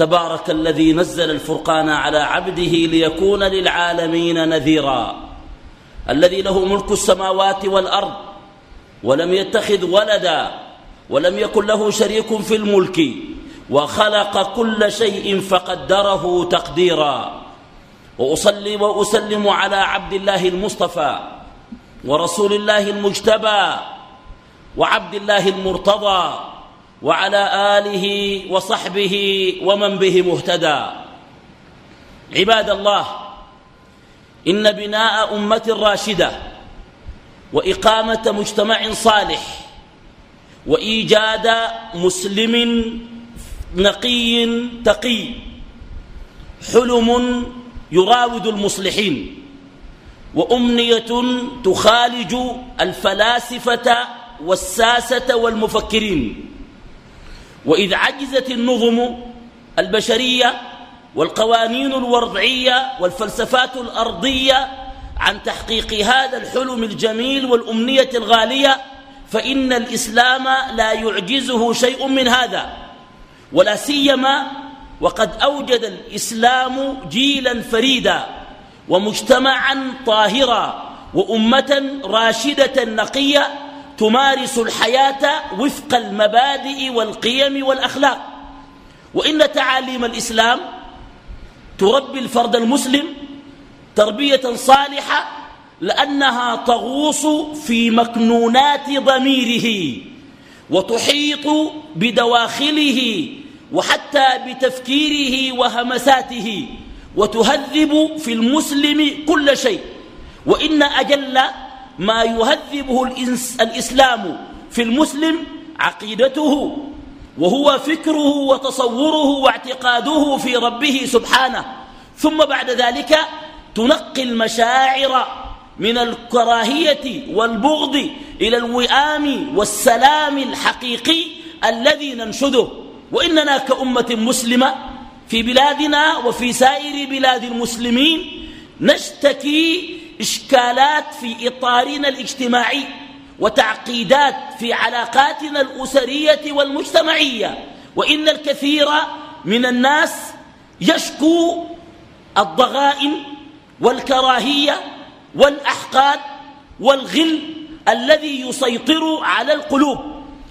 تبارك الذي نزل الفرقان على عبده ليكون للعالمين نذيرا الذي له ملك السماوات والأرض ولم يتخذ ولدا ولم يكن له شريك في الملك وخلق كل شيء فقدره تقديرا. وأصلي وأسلم على عبد الله المصطفى ورسول الله المجتبى وعبد الله المرتضى وعلى آله وصحبه ومن به مهتدى. عباد الله إن بناء أمة راشدة وإقامة مجتمع صالح وإيجاد مسلم نقي تقي حلم يراود المصلحين وأمنية تخالج الفلاسفة والساسة والمفكرين. وإذ عجزت النظم البشرية والقوانين الوضعية والفلسفات الأرضية عن تحقيق هذا الحلم الجميل والأمنية الغالية فإن الإسلام لا يعجزه شيء من هذا ولا سيما وقد أوجد الإسلام جيلا فريدا ومجتمعا طاهرا وأمة راشدة نقية تمارس الحياة وفق المبادئ والقيم والأخلاق. وإن تعاليم الإسلام تربي الفرد المسلم تربية صالحة لأنها تغوص في مكنونات ضميره وتحيط بدواخله وحتى بتفكيره وهمساته وتهذب في المسلم كل شيء. وإن أجل ما يهذبه الإسلام في المسلم عقيدته وهو فكره وتصوره واعتقاده في ربه سبحانه. ثم بعد ذلك تنقي المشاعر من الكراهية والبغض إلى الوئام والسلام الحقيقي الذي ننشده. وإننا كأمة مسلمة في بلادنا وفي سائر بلاد المسلمين نشتكي إشكالات في إطارنا الاجتماعي وتعقيدات في علاقاتنا الأسرية والمجتمعية وإن الكثير من الناس يشكو الضغائن والكراهية والأحقاد والغل الذي يسيطر على القلوب.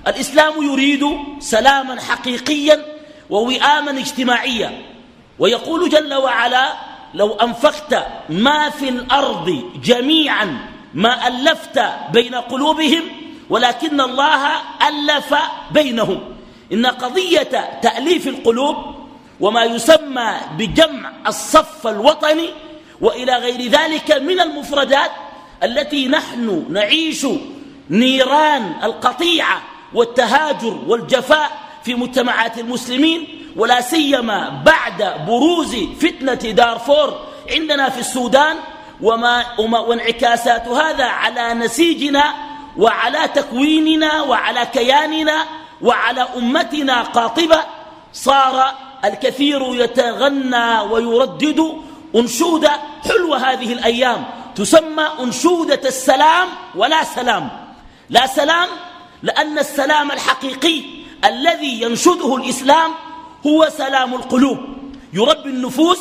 الإسلام يريد سلاما حقيقيا ووئاما اجتماعيا ويقول جل وعلا لو أنفقت ما في الأرض جميعا ما ألفت بين قلوبهم ولكن الله ألف بينهم. إن قضية تأليف القلوب وما يسمى بجمع الصف الوطني وإلى غير ذلك من المفردات التي نحن نعيش نيران القطيعة والتهاجر والجفاء في مجتمعات المسلمين ولا سيما بعد بروز فتنة دارفور عندنا في السودان وما وانعكاسات هذا على نسيجنا وعلى تكويننا وعلى كياننا وعلى أمتنا قاطبة. صار الكثير يتغنى ويردد أنشودة حلوة هذه الأيام. تسمى أنشودة السلام ولا سلام. لا سلام لأن السلام الحقيقي الذي ينشده الإسلام هو سلام القلوب. يربي النفوس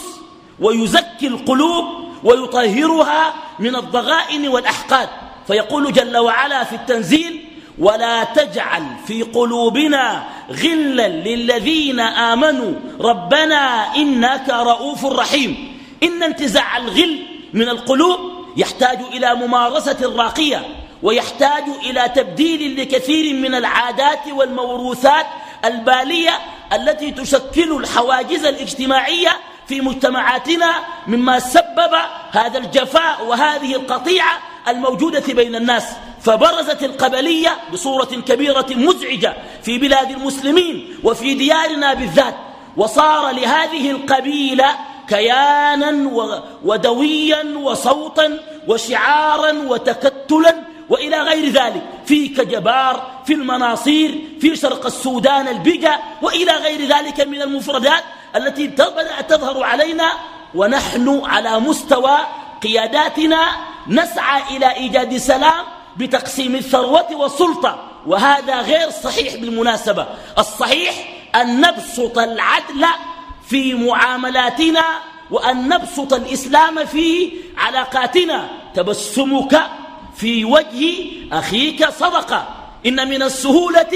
ويزكي القلوب ويطهرها من الضغائن والأحقاد. فيقول جل وعلا في التنزيل ولا تجعل في قلوبنا غلا للذين آمنوا. ربنا إنك رؤوف رحيم. إن انتزاع الغل من القلوب يحتاج إلى ممارسة راقية ويحتاج إلى تبديل لكثير من العادات والموروثات البالية التي تشكل الحواجز الاجتماعية في مجتمعاتنا مما سبب هذا الجفاء وهذه القطيعة الموجودة بين الناس فبرزت القبلية بصورة كبيرة مزعجة في بلاد المسلمين وفي ديارنا بالذات وصار لهذه القبيلة كيانا ودويا وصوتا وشعارا وتكتلا وإلى غير ذلك في كجبار في المناصير في شرق السودان البقى وإلى غير ذلك من المفردات التي بدأت تظهر علينا ونحن على مستوى قياداتنا نسعى إلى إيجاد سلام بتقسيم الثروة والسلطة. وهذا غير صحيح بالمناسبة. الصحيح أن نبسط العدل في معاملاتنا وأن نبسط الإسلام في علاقاتنا. تبسمك في وجه أخيك صدقة. إن من السهولة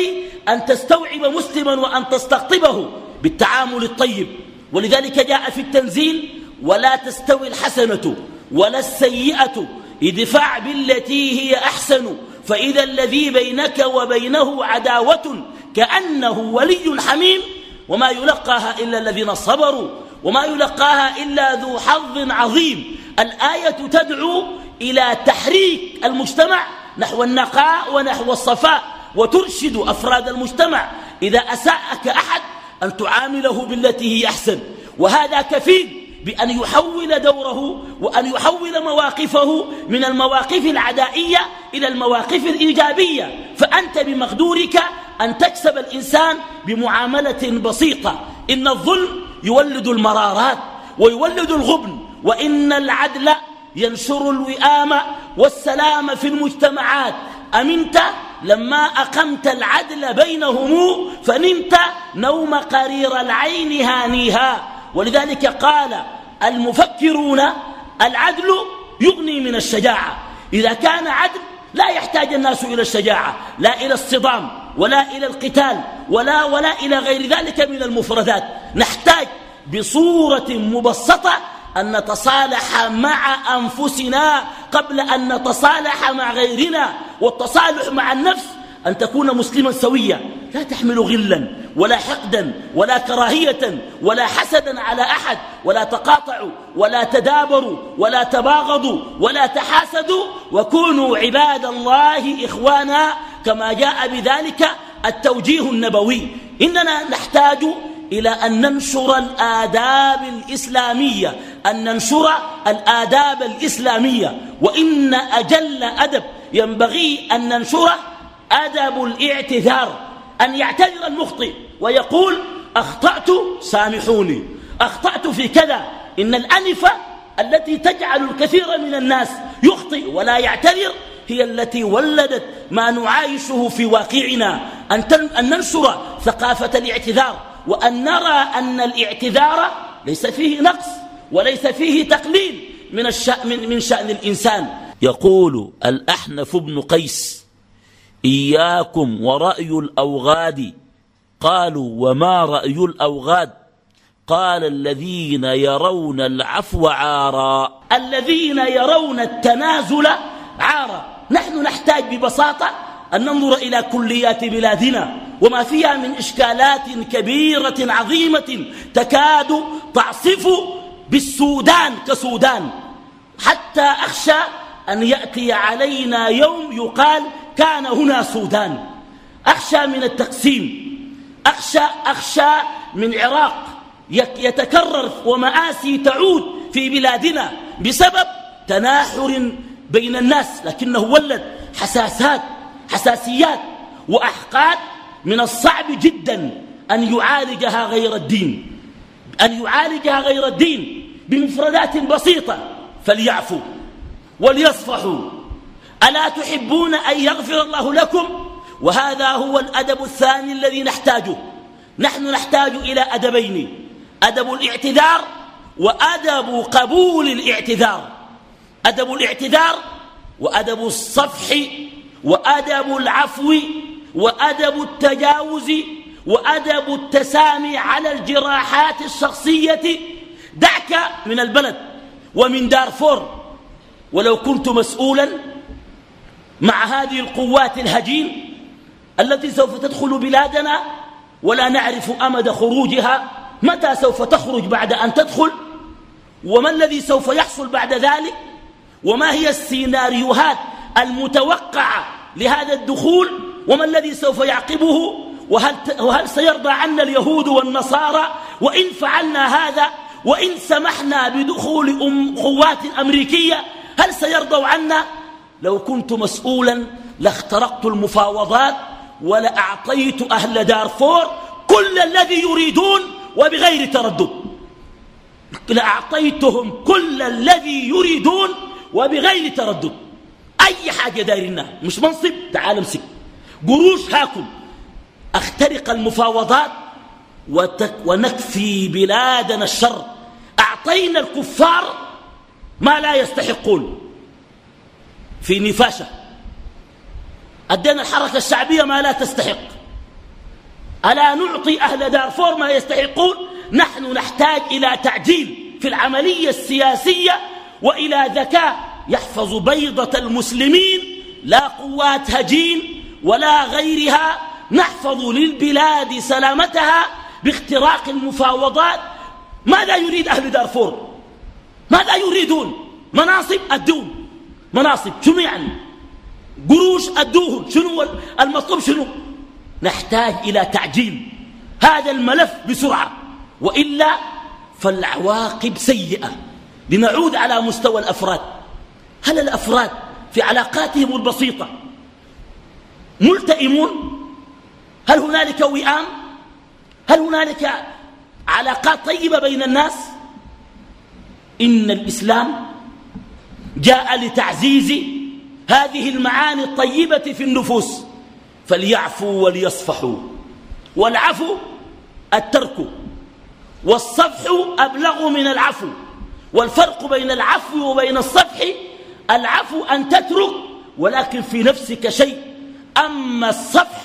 أن تستوعب مسلما وأن تستقطبه بالتعامل الطيب. ولذلك جاء في التنزيل ولا تستوي الحسنة ولا السيئة ادفع بالتي هي أحسن. فإذا الذي بينك وبينه عداوة كأنه ولي حميم وما يلقاها إلا الذين صبروا وما يلقاها إلا ذو حظ عظيم. الآية تدعو إلى تحريك المجتمع نحو النقاء ونحو الصفاء وترشد أفراد المجتمع إذا أساءك أحد أن تعامله بالتي هي أحسن. وهذا كفيل بأن يحول دوره وأن يحول مواقفه من المواقف العدائية إلى المواقف الإيجابية. فأنت بمقدورك أن تكسب الإنسان بمعاملة بسيطة. إن الظلم يولد المرارات ويولد الغبن وإن العدل ينشر الوئام والسلام في المجتمعات. أمنت لما أقمت العدل بينهم فنمت نوم قرير العين هانيها. ولذلك قال المفكرون العدل يغني من الشجاعة. إذا كان عدل لا يحتاج الناس إلى الشجاعة لا إلى الصدام ولا إلى القتال ولا ولا إلى غير ذلك من المفردات. نحتاج بصورة مبسطة أن نتصالح مع أنفسنا قبل أن نتصالح مع غيرنا والتصالح مع النفس أن تكون مسلما سويا لا تحمل غلا ولا حقدا ولا كراهية ولا حسدا على أحد ولا تقاطعوا ولا تدابروا ولا تباغضوا ولا تحاسدوا وكونوا عباد الله إخوانا كما جاء بذلك التوجيه النبوي. إننا نحتاج إلى أن ننشر الآداب الإسلامية أن ننشر الآداب الإسلامية. وإن أجل أدب ينبغي أن ننشره أدب الاعتذار أن يعتذر المخطئ ويقول أخطأت سامحوني. أخطأت في كذا. إن الأنفة التي تجعل الكثير من الناس يخطئ ولا يعتذر هي التي ولدت ما نعايشه في واقعنا. أن, أن ننشر ثقافة الاعتذار. وأن نرى أن الاعتذار ليس فيه نقص وليس فيه تقليل من, من, من شأن الإنسان. يقول الأحنف بن قيس إياكم ورأي الأوغاد. قالوا وما رأي الأوغاد؟ قال الذين يرون العفو عارا. الذين يرون التنازل عارا. نحن نحتاج ببساطة أن ننظر إلى كليات بلادنا وما فيها من إشكالات كبيرة عظيمة تكاد تعصف بالسودان كسودان. حتى أخشى أن يأتي علينا يوم يقال كان هنا سودان. أخشى من التقسيم. أخشى, أخشى من عراق. يتكرر ومآسي تعود في بلادنا بسبب تناحر بين الناس لكنه ولد حساسات حساسيات وأحقاد من الصعب جدا أن يعالجها غير الدين. أن يعالجها غير الدين بمفردات بسيطة فليعفوا وليصفحوا. ألا تحبون أن يغفر الله لكم؟ وهذا هو الأدب الثاني الذي نحتاجه. نحن نحتاج إلى أدبين أدب الاعتذار وأدب قبول الاعتذار. أدب الاعتذار وأدب الصفح وأدب العفو وأدب التجاوز وأدب التسامي على الجراحات الشخصية دعك من البلد ومن دارفور. ولو كنت مسؤولا مع هذه القوات الهجين التي سوف تدخل بلادنا ولا نعرف أمد خروجها. متى سوف تخرج بعد أن تدخل؟ وما الذي سوف يحصل بعد ذلك؟ وما هي السيناريوهات المتوقعة لهذا الدخول وما الذي سوف يعقبه؟ وهل, وهل سيرضى عنا اليهود والنصارى؟ وإن فعلنا هذا وإن سمحنا بدخول أم قوات أمريكية هل سيرضوا عنا؟ لو كنت مسؤولا لاخترقت المفاوضات ولأعطيت أهل دارفور كل الذي يريدون وبغير تردد. لأعطيتهم كل الذي يريدون وبغير تردد. أي حاجة دايرينها مش منصب تعال امسك. قروش هاكم أخترق المفاوضات ونكفي بلادنا الشر. أعطينا الكفار ما لا يستحقون. في نفاشة. أدينا الحركة الشعبية ما لا تستحق. ألا نعطي أهل دارفور ما يستحقون؟ نحن نحتاج إلى تعجيل في العملية السياسية وإلى ذكاء يحفظ بيضة المسلمين لا قوات هجين ولا غيرها نحفظ للبلاد سلامتها باختراق المفاوضات. ماذا يريد أهل دارفور؟ ماذا يريدون؟ مناصب أدون مناصب شنو يعني؟ قروش أدوهم شنو؟ المطلوب شنو؟ نحتاج إلى تعجيل هذا الملف بسرعة وإلا فالعواقب سيئة. لنعود على مستوى الأفراد. هل الأفراد في علاقاتهم البسيطة ملتئمون؟ هل هنالك وئام؟ هل هنالك علاقات طيبة بين الناس؟ إن الإسلام جاء لتعزيز هذه المعاني الطيبة في النفوس فليعفوا وليصفحوا. والعفو الترك والصفح أبلغ من العفو والفرق بين العفو وبين الصفح العفو أن تترك ولكن في نفسك شيء. أما الصفح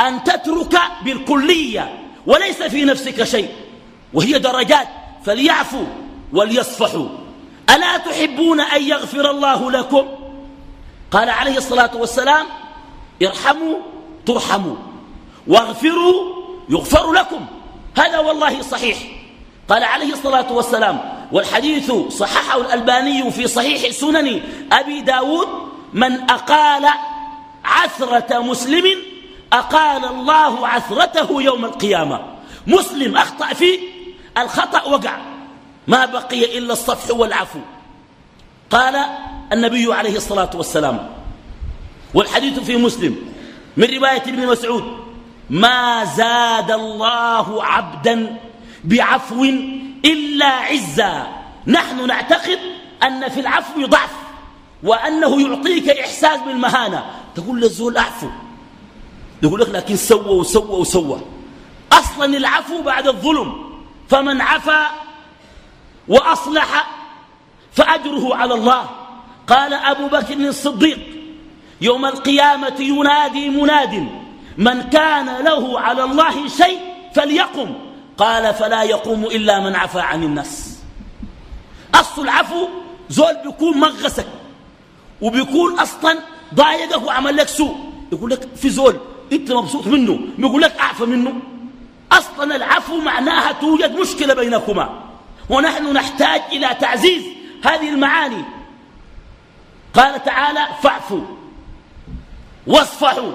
أن تترك بالكلية وليس في نفسك شيء. وهي درجات فليعفوا وليصفحوا. ألا تحبون أن يغفر الله لكم؟ قال عليه الصلاة والسلام ارحموا ترحموا واغفروا يغفر لكم. هذا والله صحيح. قال عليه الصلاة والسلام والحديث صححه الألباني في صحيح سنن أبي داود من أقال عثرة مسلم أقال الله عثرته يوم القيامة. مسلم أخطأ فيه الخطأ وقع. ما بقي إلا الصفح والعفو. قال النبي عليه الصلاة والسلام. والحديث في مسلم. من رواية ابن مسعود ما زاد الله عبدا بعفو إلا عزا. نحن نعتقد أن في العفو ضعف وأنه يعطيك إحساس بالمهانة. تقول للزول أعفو. يقول لك لكن سوى وسوى وسوى. أصلا العفو بعد الظلم. فمن عفا وأصلح فأجره على الله. قال أبو بكر الصديق يوم القيامة ينادي مناد من كان له على الله شيء فليقم. قال فلا يقوم إلا من عفى عن الناس أصل العفو زول بيكون مغسك وبيكون أصلا ضايقك وعمل لك سوء. يقول لك في زول أنت مبسوط منه يقول لك اعفى منه. أصلا العفو معناها توجد مشكلة بينكما. ونحن نحتاج إلى تعزيز هذه المعاني. قال تعالى فاعفوا واصفحوا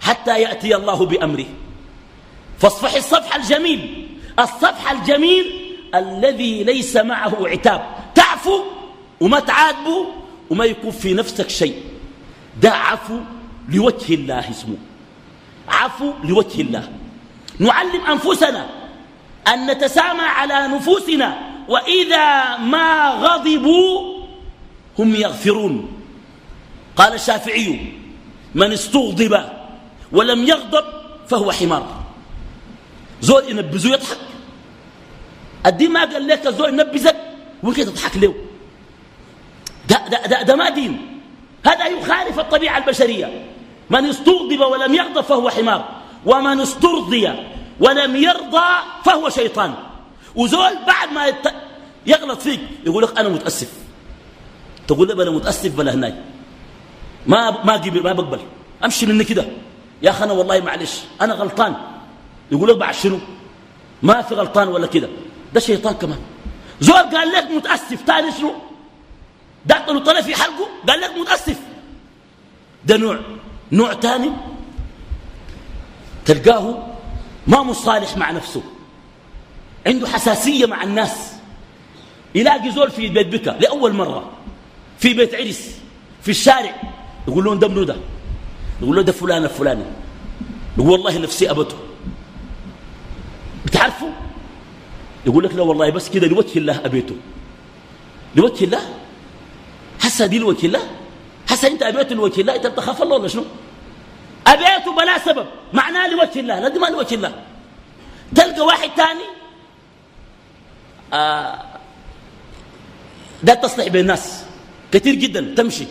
حتى يأتي الله بأمره. فاصفح الصفح الجميل. الصفح الجميل الذي ليس معه عتاب. تعفو وما تعاتبه وما يكون في نفسك شيء. ده عفو لوجه الله اسمه. عفو لوجه الله. نعلم أنفسنا أن نتسامى على نفوسنا وإذا ما غضبوا هم يغفرون. قال الشافعي من استغضب ولم يغضب فهو حمار. زول ينبزه يضحك. الدين ما قال لك زول ينبزك وانت تضحك له. ده, ده, ده, ده ما دين. هذا يخالف الطبيعة البشرية. من استغضب ولم يغضب فهو حمار. ومن استرضي ولم يرضى فهو شيطان. وزول بعد ما يت... يغلط فيك يقول لك أنا متأسف. تقول له بلا متأسف بلا هناي. ما ما قبل ما بقبل. أمشي مني كده. يا أخي أنا والله معلش أنا غلطان. يقول لك بعد شنو ما في غلطان ولا كده. ده شيطان كمان. زول قال لك متأسف تاني شنو دعت له في حلقه قال لك متأسف. ده نوع. نوع تاني. تلقاه ما مصالح مع نفسه. عنده حساسية مع الناس. يلاقي زول في بيت بكى لأول مرة. في بيت عرس في الشارع. يقول لهم ده منو ده؟ يقول له ده فلان الفلاني يقول والله نفسي أبته. بتعرفوا؟ يقول لك لا والله بس كده لوجه الله أبيته. لوجه الله؟ حسا دي لوجه الله؟ حسا أنت أبيته لوجه الله؟ أنت بتخاف الله ولا شنو؟ أبيته بلا سبب. معناه لوجه الله. لا دي ما لوجه الله. تلقى واحد تاني آه ده تصلح بين الناس. كثير جدا. تمشي.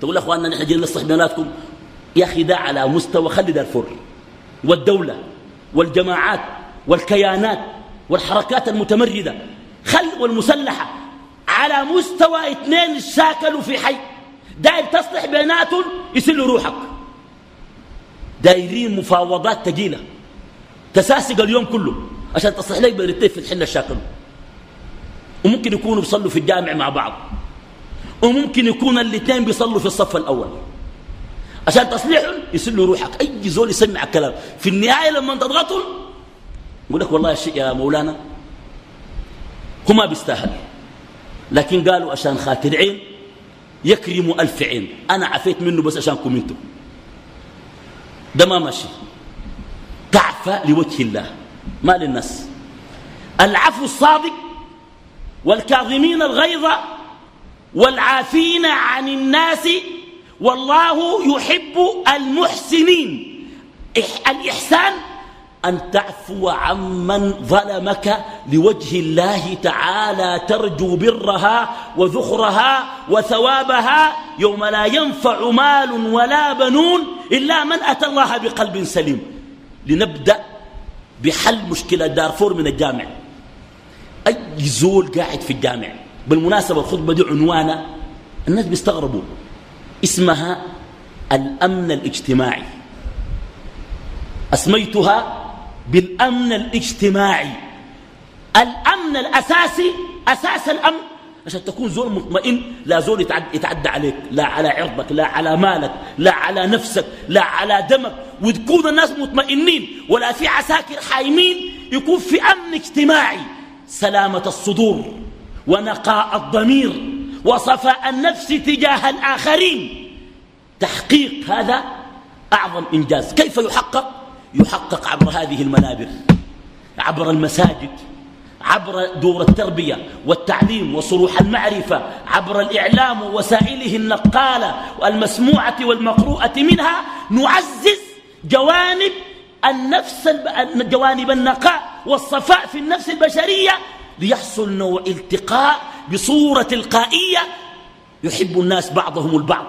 تقول أخواننا نحن جينا نصلح بيناتكم. يا أخي ده على مستوى خلي دارفور والدولة والجماعات والكيانات والحركات المتمردة خل والمسلحة على مستوى اثنين شاكلوا في حي. داير تصلح بيناتهم يسلوا روحك. دايرين مفاوضات تجيلة. تساسق اليوم كله عشان تصلح لك بين في الحلة الشاكل وممكن يكونوا بيصلوا في الجامع مع بعض. وممكن يكون الاثنين بيصلوا في الصف الأول. عشان تصليحهم يسلوا روحك. أي زول يسمع الكلام. في النهاية لما تضغطهم يقول لك والله يا مولانا هو ما بيستاهل لكن قالوا عشان خاطر عين يكرم ألف عين أنا عفيت منه بس عشانكم أنتم ده ما ماشي. تعفى لوجه الله ما للناس. العفو الصادق والكاظمين الغيظ والعافين عن الناس والله يحب المحسنين. الإحسان أن تعفو عمن ظلمك لوجه الله تعالى ترجو برها وذخرها وثوابها يوم لا ينفع مال ولا بنون إلا من أتى الله بقلب سليم. لنبدأ بحل مشكلة دارفور من الجامع. أي زول قاعد في الجامع؟ بالمناسبة الخطبة دي عنوانة الناس بيستغربوا. اسمها الأمن الاجتماعي. أسميتها بالأمن الاجتماعي. الأمن الأساسي أساس الأمن. عشان تكون زول مطمئن لا زول يتعدى, عليك. لا على عرضك لا على مالك لا على نفسك لا على دمك. وتكون الناس مطمئنين. ولا في عساكر حايمين. يكون في أمن اجتماعي. سلامة الصدور. ونقاء الضمير. وصفاء النفس تجاه الآخرين. تحقيق هذا أعظم إنجاز. كيف يحقق؟ يحقق عبر هذه المنابر عبر المساجد عبر دور التربية والتعليم وصروح المعرفة عبر الإعلام ووسائله النقالة والمسموعة والمقروءة منها نعزز جوانب النفس جوانب النقاء والصفاء في النفس البشرية ليحصل نوع التقاء بصورة تلقائية يحب الناس بعضهم البعض.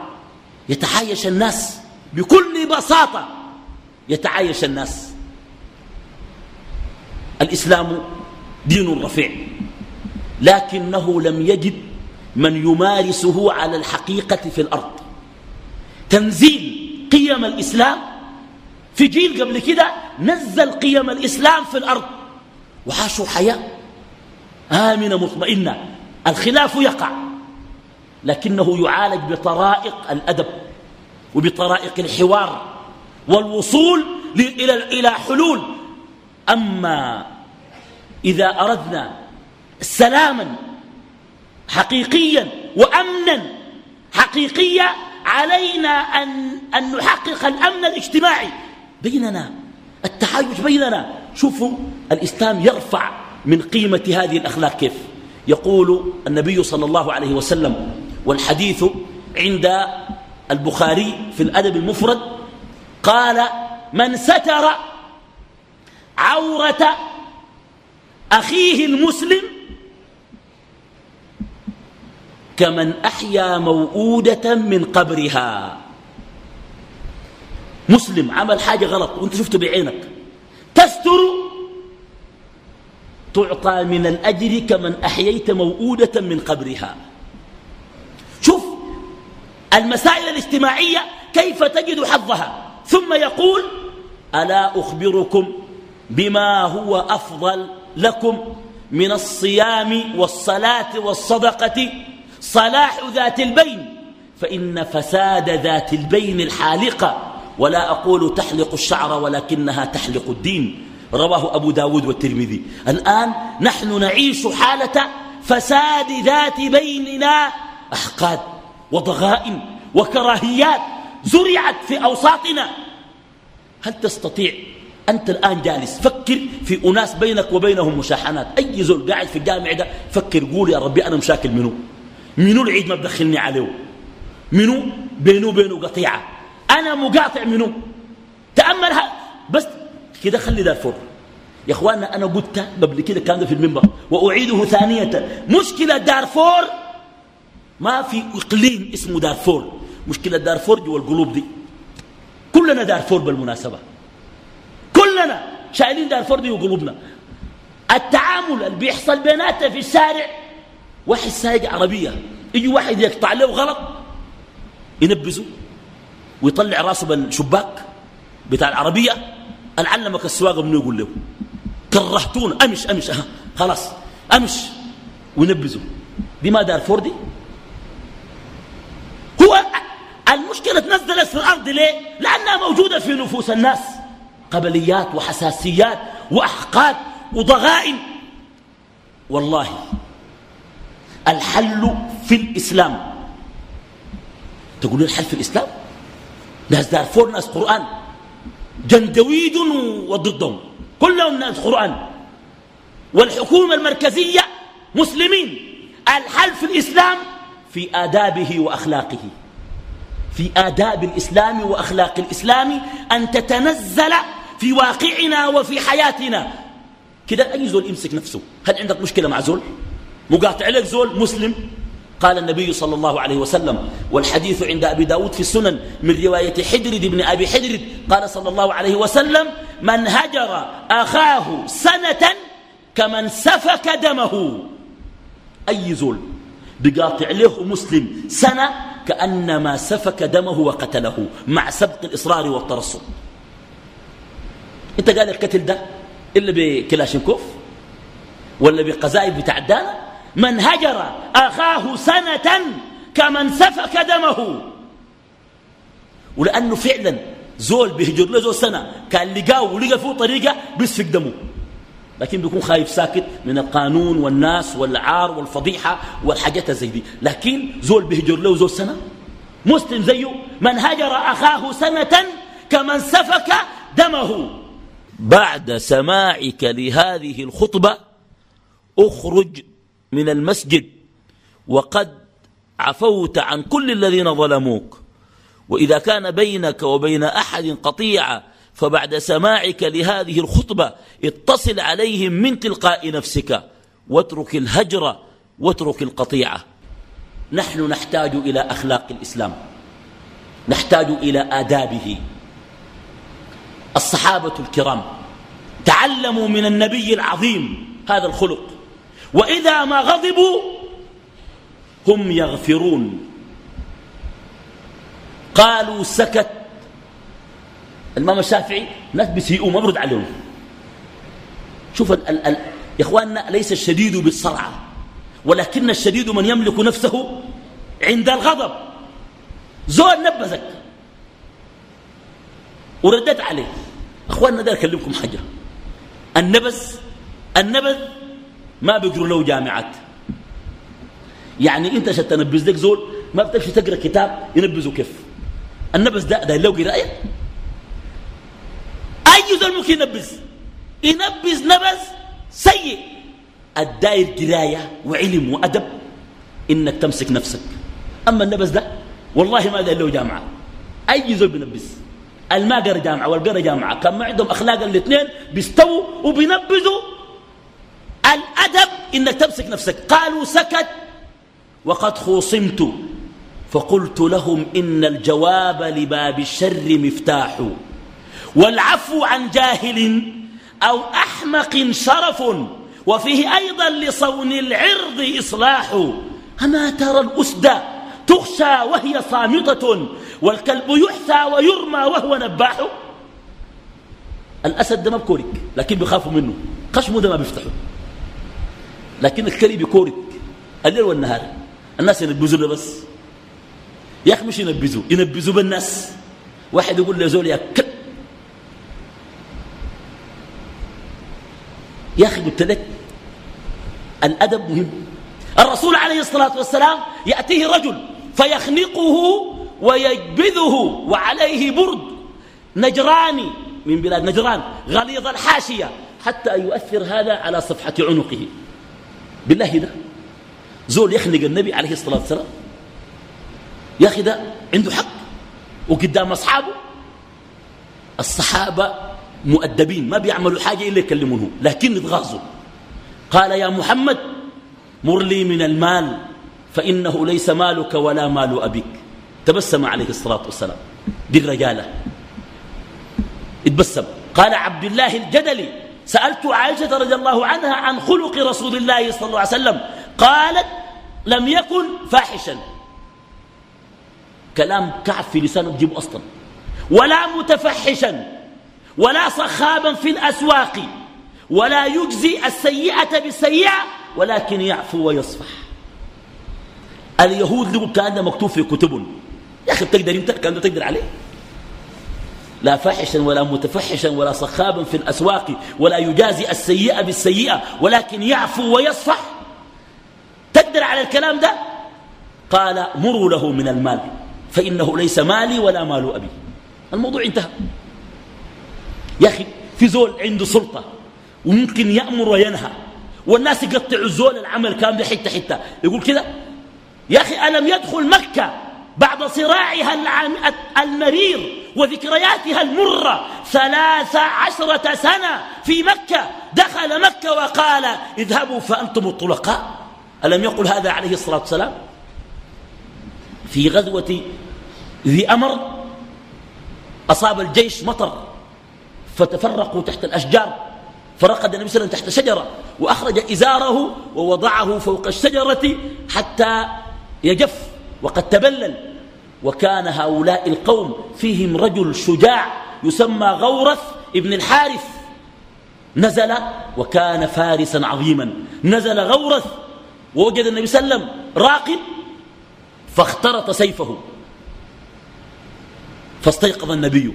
يتعايش الناس بكل بساطة. يتعايش الناس. الإسلام دين رفيع. لكنه لم يجد من يمارسه على الحقيقة في الأرض. تنزيل قيم الإسلام في جيل قبل كده نزل قيم الإسلام في الأرض. وعاشوا حياة آمنة مطمئنة. الخلاف يقع لكنه يعالج بطرائق الأدب وبطرائق الحوار. والوصول إلى حلول. أما إذا أردنا سلاما حقيقيا وأمنا حقيقيا علينا أن, أن نحقق الأمن الاجتماعي بيننا التعايش بيننا. شوفوا الإسلام يرفع من قيمة هذه الأخلاق كيف؟ يقول النبي صلى الله عليه وسلم والحديث عند البخاري في الأدب المفرد قال من ستر عورة أخيه المسلم كمن أحيا موؤودة من قبرها. مسلم عمل حاجة غلط وانت شفته بعينك. تستر تعطى من الأجر كمن أحييت موؤودة من قبرها. شوف المسائل الاجتماعية كيف تجد حظها. ثم يقول ألا أخبركم بما هو أفضل لكم من الصيام والصلاة والصدقة صلاح ذات البين؟ فإن فساد ذات البين الحالقة ولا أقول تحلق الشعر ولكنها تحلق الدين. رواه أبو داود والترمذي. الآن نحن نعيش حالة فساد ذات بيننا أحقاد وضغائن وكراهيات. زرعت في أوساطنا. هل تستطيع أنت الآن جالس فكر في أناس بينك وبينهم مشاحنات؟ أي زول قاعد في الجامع ده فكر قول يا ربي أنا مشاكل منه منو العيد ما بدخلني عليه؟ منو؟ بينه وبينه قطيعة. أنا مقاطع منو؟ تأملها بس كده خلي دارفور يا اخوانا أنا قلت قبل كده كان في المنبر وأعيده ثانية. مشكلة دارفور ما في إقليم اسمه دارفور. مشكلة دارفور جوا القلوب دي. كلنا دارفور بالمناسبة. كلنا شايلين دارفور دي وقلوبنا. التعامل اللي بيحصل بيناتنا في الشارع واحد سايق عربية يجي واحد يقطع له غلط ينبزه ويطلع راسه بالشباك بتاع العربية. علمك السواقه منو يقول له؟ كرهتون أمش أمش أه. خلاص أمش ونبذوا دي ما دار فوردي المشكلة تنزلت في الأرض ليه؟ لأنها موجودة في نفوس الناس. قبليات وحساسيات وأحقاد وضغائن. والله الحل في الإسلام. تقول لي الحل في الإسلام؟ ناس دارفور ناس قرآن. جندويد وضدهم. كلهم ناس قرآن. والحكومة المركزية مسلمين. الحل في الإسلام في آدابه وأخلاقه. في آداب الإسلام وأخلاق الإسلام أن تتنزل في واقعنا وفي حياتنا. كده أي زول يمسك نفسه؟ هل عندك مشكلة مع زول؟ مقاطع لك زول مسلم؟ قال النبي صلى الله عليه وسلم والحديث عند أبي داود في السنن من رواية حدرد بن أبي حدرد. قال صلى الله عليه وسلم من هجر أخاه سنة كمن سفك دمه. أي زول بقاطع له مسلم سنة كأنما سفك دمه وقتله مع سبق الإصرار والترصد. انت قال القتل ده إلا بكلاشنكوف ولا بقذائف بتاع الدانة؟ من هجر أخاه سنة كمن سفك دمه. ولأنه فعلا زول بيهجر له زول سنة كان لقاه ولقى فيه طريقة بيسفك دمه. لكن بيكون خايف ساكت من القانون والناس والعار والفضيحة والحاجات زي دي. لكن زول بيهجر له زول سنة. مسلم زيه من هجر أخاه سنة كمن سفك دمه. بعد سماعك لهذه الخطبة اخرج من المسجد وقد عفوت عن كل الذين ظلموك. وإذا كان بينك وبين أحد قطيعة فبعد سماعك لهذه الخطبة اتصل عليهم من تلقاء نفسك. واترك الهجر واترك القطيعة. نحن نحتاج إلى أخلاق الإسلام. نحتاج إلى آدابه. الصحابة الكرام تعلموا من النبي العظيم هذا الخلق. وإذا ما غضبوا هم يغفرون. قالوا سكت الإمام الشافعي ناس بيسيئوا ما برد عليهم. شوف ال ال يا إخواننا ليس الشديد بالصرعة ولكن الشديد من يملك نفسه عند الغضب. زول نبذك. وردت عليه. أخواننا ده أكلمكم حاجة. النبذ النبذ ما بيقروا له جامعات. يعني أنت عشان تنبذ لك زول ما بتمشي تقرأ كتاب ينبذه كيف؟ النبذ ده ده له قرايه أي زول ممكن ينبذ؟ ينبذ نبذ سيء. الداير قرايه وعلم وأدب. إنك تمسك نفسك. أما النبذ ده والله ما له جامعة. أي زول بينبذ الما قرا جامعة والقرا جامعة. كان ما عندهم أخلاق الاثنين بيستووا وبينبذوا. الأدب إنك تمسك نفسك. قالوا سكت. وقد خوصمت فقلت لهم إن الجواب لباب الشر مفتاح. والعفو عن جاهل أو أحمق شرف. وفيه أيضا لصون العرض إصلاح. أما ترى الأسد تخشى وهي صامتة والكلب يحثى ويرمى وهو نباح. الأسد ده ما بكورك لكن بيخافوا منه. خشمه ده ما بيفتحه. لكن الكلب يكورك. الليل والنهار. الناس ينبذوا له بس. يا أخي مش ينبذوا ينبذوا بالناس. واحد يقول له زول يا كب يا أخي قلت لك الأدب مهم. الرسول عليه الصلاة والسلام يأتيه رجل فيخنقه ويجبذه وعليه برد نجراني من بلاد نجران غليظ الحاشية حتى يؤثر هذا على صفحة عنقه. بالله ده زول يخنق النبي عليه الصلاة والسلام؟ يا أخي ده عنده حق وقدام أصحابه؟ الصحابة مؤدبين ما بيعملوا حاجة إلا يكلمونه لكن يتغاظوا. قال يا محمد مر لي من المال فإنه ليس مالك ولا مال أبيك. تبسم عليه الصلاة والسلام. دي الرجالة. اتبسم. قال عبد الله الجدلي سألت عائشة رضي الله عنها عن خلق رسول الله صلى الله عليه وسلم. قالت لم يكن فاحشا. كلام كعب في لسانه تجيبه أصلا. ولا متفحشا. ولا صخابا في الأسواق ولا يجزي السيئة بالسيئة ولكن يعفو ويصفح. اليهود لقوا كان مكتوب في كتبهم. يا أخي بتقدر أنت كان تقدر عليه؟ لا فاحشا ولا متفحشا ولا صخابا في الأسواق ولا يجازي السيئة بالسيئة ولكن يعفو ويصفح. تقدر على الكلام ده؟ قال مروا له من المال فإنه ليس مالي ولا مال أبي. الموضوع انتهى. يا أخي في زول عنده سلطة وممكن يأمر وينهى والناس يقطعوا الزول العمل كامل حتة حتة. يقول كده يا أخي ألم يدخل مكة بعد صراعها المرير وذكرياتها المرة ثلاث عشرة سنة في مكة؟ دخل مكة وقال اذهبوا فأنتم الطلقاء. ألم يقل هذا عليه الصلاة والسلام؟ في غزوة ذي أمر أصاب الجيش مطر. فتفرقوا تحت الأشجار. فرقد النبي صلى الله عليه وسلم تحت شجرة وأخرج إزاره ووضعه فوق الشجرة حتى يجف وقد تبلل. وكان هؤلاء القوم فيهم رجل شجاع يسمى غورث ابن الحارث. نزل وكان فارسا عظيما. نزل غورث ووجد النبي صلى الله عليه وسلم راقد فاخترط سيفه. فاستيقظ النبي.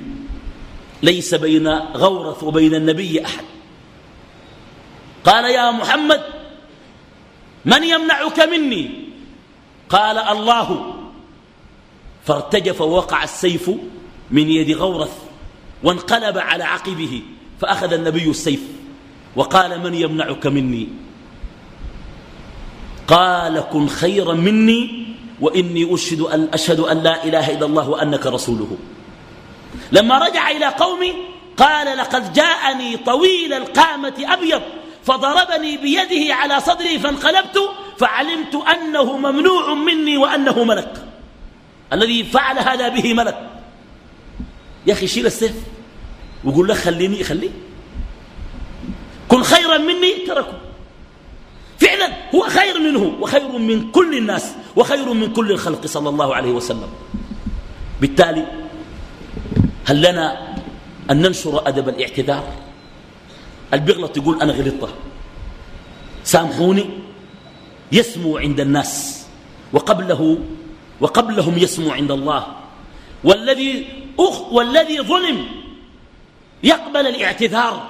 ليس بين غورث وبين النبي أحد. قال يا محمد من يمنعك مني؟ قال الله. فارتجف ووقع السيف من يد غورث وانقلب على عقبه فأخذ النبي السيف وقال من يمنعك مني؟ قال كن خيرا مني وإني أشهد أن, أشهد أن لا إله إلا الله وأنك رسوله. لما رجع إلى قومي قال لقد جاءني طويل القامة أبيض فضربني بيده على صدري فانقلبت فعلمت أنه ممنوع مني وأنه ملك. الذي فعل هذا به ملك. يا أخي شيل السيف وقول له خليني خليه. كن خيرا مني تركه. فعلا هو خير منه وخير من كل الناس وخير من كل الخلق صلى الله عليه وسلم. بالتالي هل لنا أن ننشر أدب الاعتذار؟ البغلط يقول أنا غلطت سامحوني؟ يسمو عند الناس وقبله وقبلهم يسمو عند الله. والذي أخ والذي ظلم يقبل الاعتذار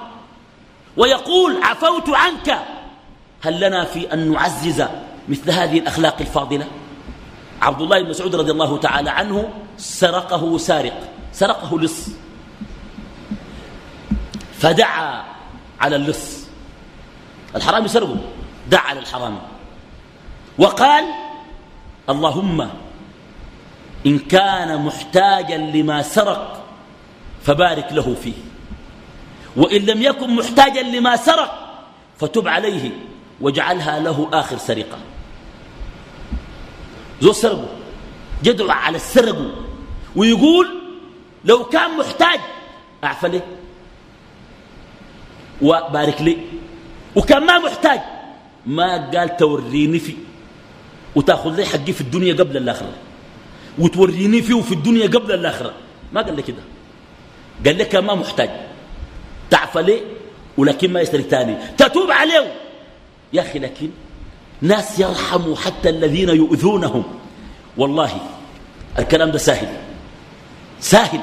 ويقول عفوت عنك. هل لنا في أن نعزز مثل هذه الأخلاق الفاضلة؟ عبد الله بن مسعود رضي الله تعالى عنه سرقه سارق. سرقه لص. فدعا على اللص. الحرامي سرقه. دعا على الحرامي. وقال اللهم إن كان محتاجا لما سرق فبارك له فيه. وإن لم يكن محتاجا لما سرق فتب عليه واجعلها له آخر سرقة. زو سرقه. جدع على السرق ويقول لو كان محتاج أعفى له وبارك لي. وكان ما محتاج ما قال توريني في وتأخذ لي حقي في الدنيا قبل الآخرة. وتوريني فيه في الدنيا قبل الآخرة. ما قال لي كده. قال لك ما محتاج. تعفى ليه؟ ولكن ما يسرق تاني. تتوب عليه. يا أخي لكن ناس يرحموا حتى الذين يؤذونهم. والله الكلام ده سهل. سهل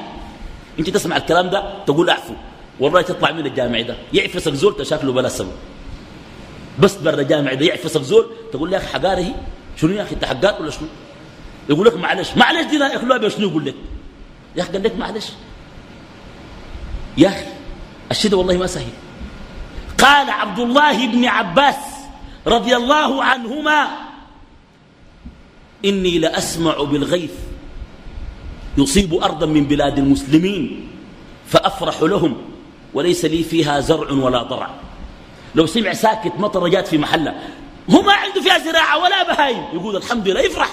انت تسمع الكلام ده تقول اعفو. والله تطلع من الجامع ده. يعفسك زول تشاكله بلا سبب. بس برا جامع ده يعفصك زول تقول لي يا أخي حقاره شنو يا أخي انت حقار ولا شنو؟ يقول لك معلش. معلش دي ياكلوها بشنو يقول لك؟ يا أخي قال لك معلش. يا أخي الشيء والله ما سهل. قال عبد الله بن عباس رضي الله عنهما إني لأسمع بالغيث يصيب أرضا من بلاد المسلمين فأفرح لهم وليس لي فيها زرع ولا ضرع. لو سمع ساكت مطر جات في محله هو ما عنده فيها زراعة ولا بهايم. يقول الحمد لله يفرح.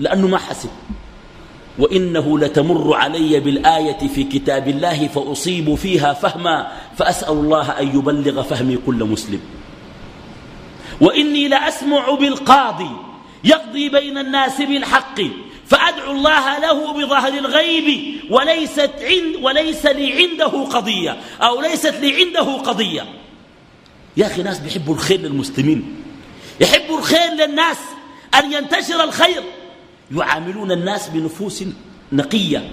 لأنه ما حسب. وإنه لتمر علي بالآية في كتاب الله فأصيب فيها فهما فأسأل الله أن يبلغ فهمي كل مسلم. وإني لأسمع بالقاضي يقضي بين الناس بالحق فأدعو الله له بظهر الغيب وليست عند وليس لي عنده قضية أو ليست لي عنده قضية. يا أخي ناس بيحبوا الخير للمسلمين. يحبوا الخير للناس. أن ينتشر الخير. يعاملون الناس بنفوس نقية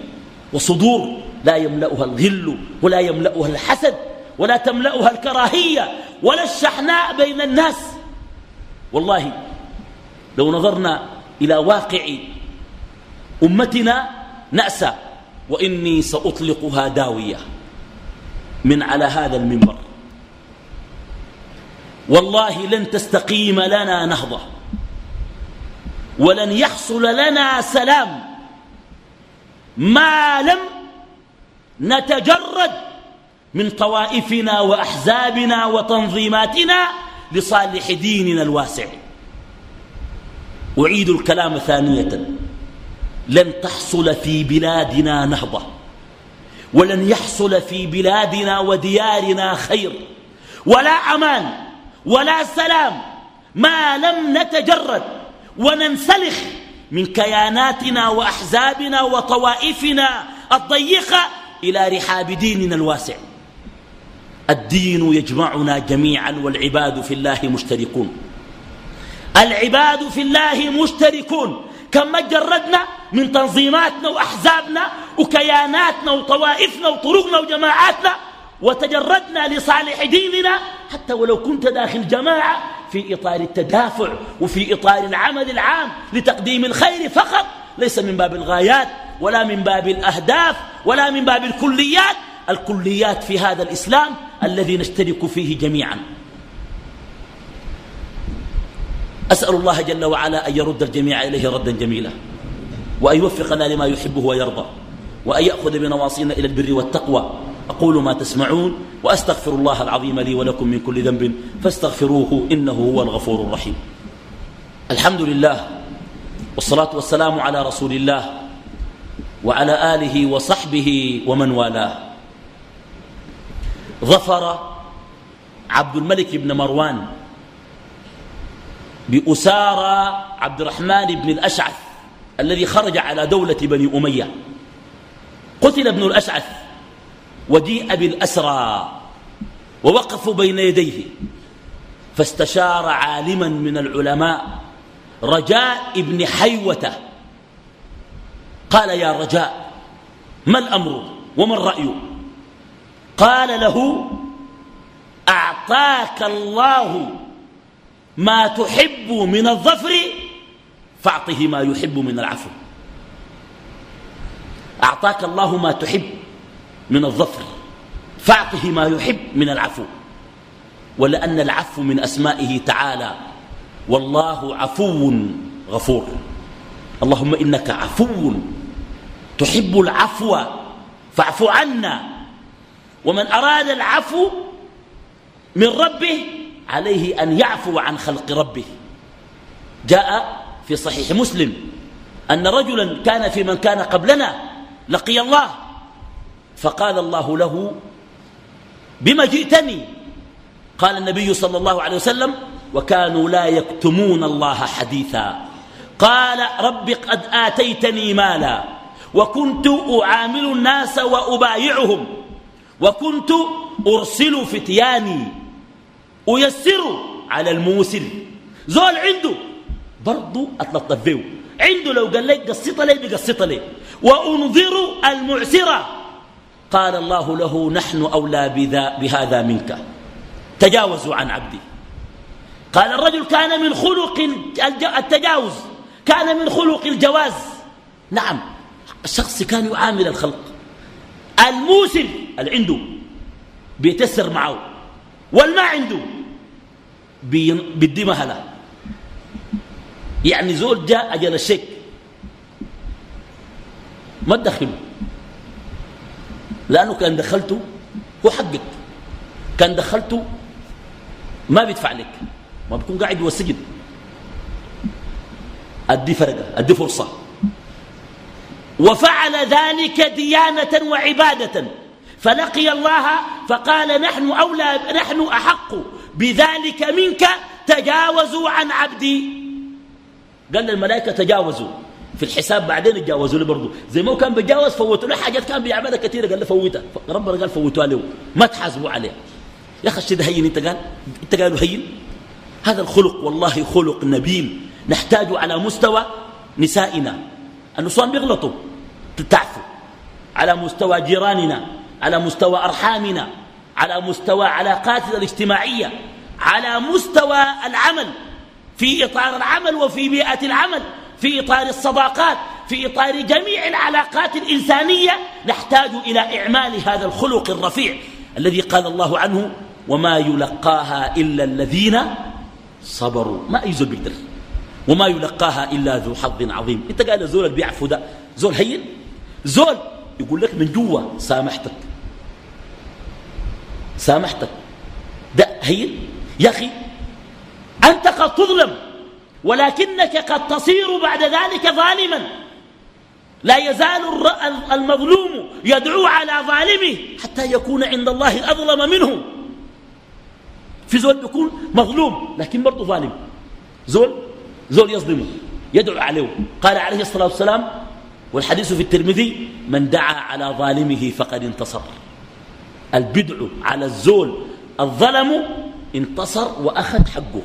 وصدور. لا يملأها الغل ولا يملأها الحسد ولا تملأها الكراهية ولا الشحناء بين الناس. والله لو نظرنا إلى واقع أمتنا نأسى وإني سأطلقها داوية من على هذا المنبر. والله لن تستقيم لنا نهضة ولن يحصل لنا سلام ما لم نتجرد من طوائفنا وأحزابنا وتنظيماتنا لصالح ديننا الواسع. أعيد الكلام ثانية. لن تحصل في بلادنا نهضة ولن يحصل في بلادنا وديارنا خير ولا أمان ولا سلام ما لم نتجرد وننسلخ من كياناتنا وأحزابنا وطوائفنا الضيقة إلى رحاب ديننا الواسع. الدين يجمعنا جميعا والعباد في الله مشتركون. العباد في الله مشتركون. كم جردنا من تنظيماتنا وأحزابنا وكياناتنا وطوائفنا وطرقنا وجماعاتنا وتجردنا لصالح ديننا حتى ولو كنت داخل جماعة في إطار التدافع وفي إطار العمل العام لتقديم الخير فقط ليس من باب الغايات ولا من باب الأهداف ولا من باب الكليات الكليات في هذا الإسلام الذي نشترك فيه جميعا. أسأل الله جل وعلا أن يرد الجميع إليه ردا جميلا وأن يوفقنا لما يحبه ويرضى وأن يأخذ بنواصينا إلى البر والتقوى. أقول ما تسمعون وأستغفر الله العظيم لي ولكم من كل ذنب فاستغفروه إنه هو الغفور الرحيم. الحمد لله والصلاة والسلام على رسول الله وعلى آله وصحبه ومن والاه. ظفر عبد الملك بن مروان بأسارى عبد الرحمن بن الأشعث الذي خرج على دولة بني أمية. قتل ابن الأشعث وجيء بالأسرى ووقفوا بين يديه. فاستشار عالما من العلماء رجاء ابن حيوة. قال يا رجاء ما الأمر وما الرأي؟ قال له أعطاك الله ما تحب من الظفر فاعطه ما يحب من العفو. أعطاك الله ما تحب من الظفر فاعطه ما يحب من العفو. ولأن العفو من أسمائه تعالى والله عفو غفور. اللهم إنك عفو تحب العفو فاعف عنا. ومن أراد العفو من ربه عليه أن يعفو عن خلق ربه. جاء في صحيح مسلم أن رجلا كان في من كان قبلنا لقي الله فقال الله له بما جئتني؟ قال النبي صلى الله عليه وسلم وكانوا لا يكتمون الله حديثا. قال رب قد آتيتني مالا وكنت أعامل الناس وأبايعهم وكنت أرسل فتياني أيسر على الموسر. زول عنده برضو أتلطف فيه عنده لو قال لك قصيت لي بقصيت لي وأنظر المعسرة. قال الله له نحن أولى بذا بهذا منك. تجاوزوا عن عبدي. قال الرجل كان من خلق التجاوز. كان من خلق الجواز. نعم. الشخص كان يعامل الخلق. الموسر اللي عنده بيتسر معه. والما عنده بيدي مهلة. يعني زول جاء أجل الشيك ما تدخله لأنه كان دخلته هو حقك. كان دخلته ما بيدفع لك. ما بيكون قاعد جوا السجن أدي فرقة أدي فرصة. وفعل ذلك ديانة وعبادة. فلقي الله فقال نحن أولى نحن أحق. بذلك منك تجاوزوا عن عبدي. قال للملائكة تجاوزوا. في الحساب بعدين تجاوزوا له برضه زي ما هو كان بيتجاوز فوتوا له حاجات كان بيعملها كثيرة. قال له فوتها. ربنا قال فوتوها له. ما تحاسبوا عليه. يا أخي الشيء ده هين أنت قال؟ أنت قالوا هين؟ هذا الخلق والله خلق نبيل. نحتاج على مستوى نسائنا. النسوان بيغلطوا. تعفوا على مستوى جيراننا. على مستوى أرحامنا على مستوى علاقاتنا الاجتماعية على مستوى العمل في إطار العمل وفي بيئة العمل في إطار الصداقات في إطار جميع العلاقات الإنسانية نحتاج إلى إعمال هذا الخلق الرفيع الذي قال الله عنه وما يلقاها إلا الذين صبروا ما أي زول بيقدر. وما يلقاها إلا ذو حظ عظيم. إنت قال زول بيعفو ده زول هين زول يقول لك من جوا سامحتك. سامحتك. ده هين يا أخي أنت قد تظلم ولكنك قد تصير بعد ذلك ظالما. لا يزال المظلوم يدعو على ظالمه حتى يكون عند الله أظلم منه. في زول بيكون مظلوم لكن برضه ظالم. زول زول يظلمه يدعو عليه. قال عليه الصلاة والسلام والحديث في الترمذي من دعا على ظالمه فقد انتصر. البدع على الزول. الظلم انتصر وأخذ حقه.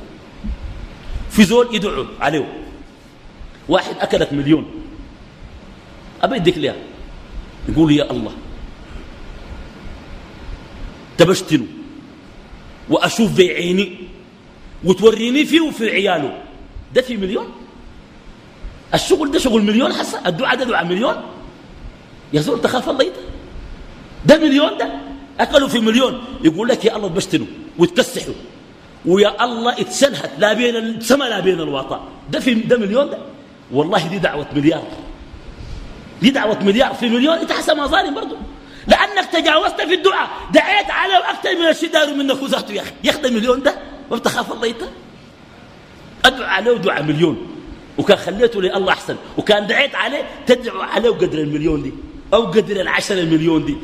في زول يدعو عليه. واحد أكلك مليون. أبي يديك ليها. يقول يا الله. تبشتنه وأشوف بعيني وتوريني فيه وفي عياله. ده في مليون. الشغل ده شغل مليون حسا الدعاء ده دعاء مليون. يا زول تخاف الله ده مليون ده. أكلوا في مليون. يقول لك يا الله تبشتنه وتكسحه ويا الله اتسنهت لا بين السماء لا بين الواطا ده في ده مليون ده. والله دي دعوة مليار. دي دعوة مليار. في مليون انت حسب ظالم برضه لأنك تجاوزت في الدعاء. دعيت عليه أكثر من الشدار من نفوذاته يا أخي. ياخذ مليون ده. ما بتخاف الله يتا أدعو عليه دعاء مليون. وكان خليته لله أحسن. وكان دعيت عليه تدعو عليه قدر المليون دي. أو قدر العشر المليون دي.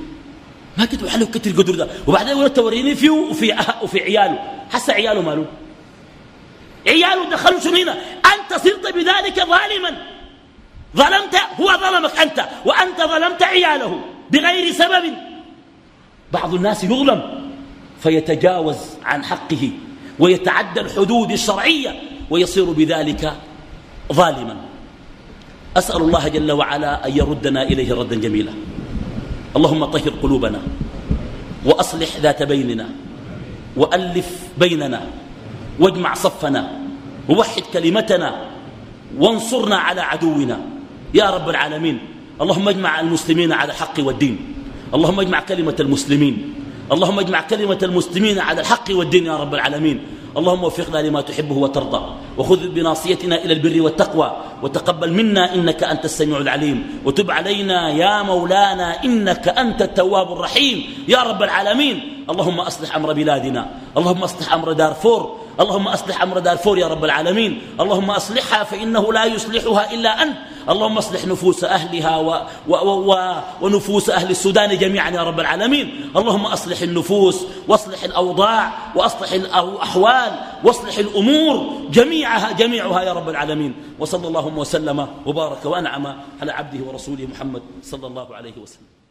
ما كنت عليه كتر قدر ده. وبعدين يقول توريني فيه وفي, أه وفي عياله. حس عياله ماله؟ عياله دخلوا شنو هنا؟ أنت صرت بذلك ظالما. ظلمت هو ظلمك أنت وأنت ظلمت عياله بغير سبب. بعض الناس يظلم فيتجاوز عن حقه ويتعدى الحدود الشرعية ويصير بذلك ظالما. أسأل الله جل وعلا أن يردنا إليه ردا جميلا. اللهم طهر قلوبنا وأصلح ذات بيننا وألف بيننا واجمع صفنا ووحد كلمتنا وانصرنا على عدونا. يا رب العالمين اللهم اجمع المسلمين على الحق والدين. اللهم اجمع كلمة المسلمين. اللهم اجمع كلمة المسلمين على الحق والدين يا رب العالمين. اللهم وفقنا لما تحبه وترضى. وخذ بناصيتنا إلى البر والتقوى. وتقبل منا إنك أنت السميع العليم. وتب علينا يا مولانا إنك أنت التواب الرحيم. يا رب العالمين. اللهم أصلح أمر بلادنا. اللهم أصلح أمر دارفور. اللهم أصلح أمر دارفور يا رب العالمين. اللهم أصلحها فإنه لا يصلحها إلا أنت. اللهم اصلح نفوس أهلها و و و ونفوس أهل السودان جميعا يا رب العالمين. اللهم أصلح النفوس وأصلح الأوضاع وأصلح الأحوال وأصلح الأمور جميعها جميعها يا رب العالمين. وصلى اللهم وسلم وبارك وأنعم على عبده ورسوله محمد صلى الله عليه وسلم.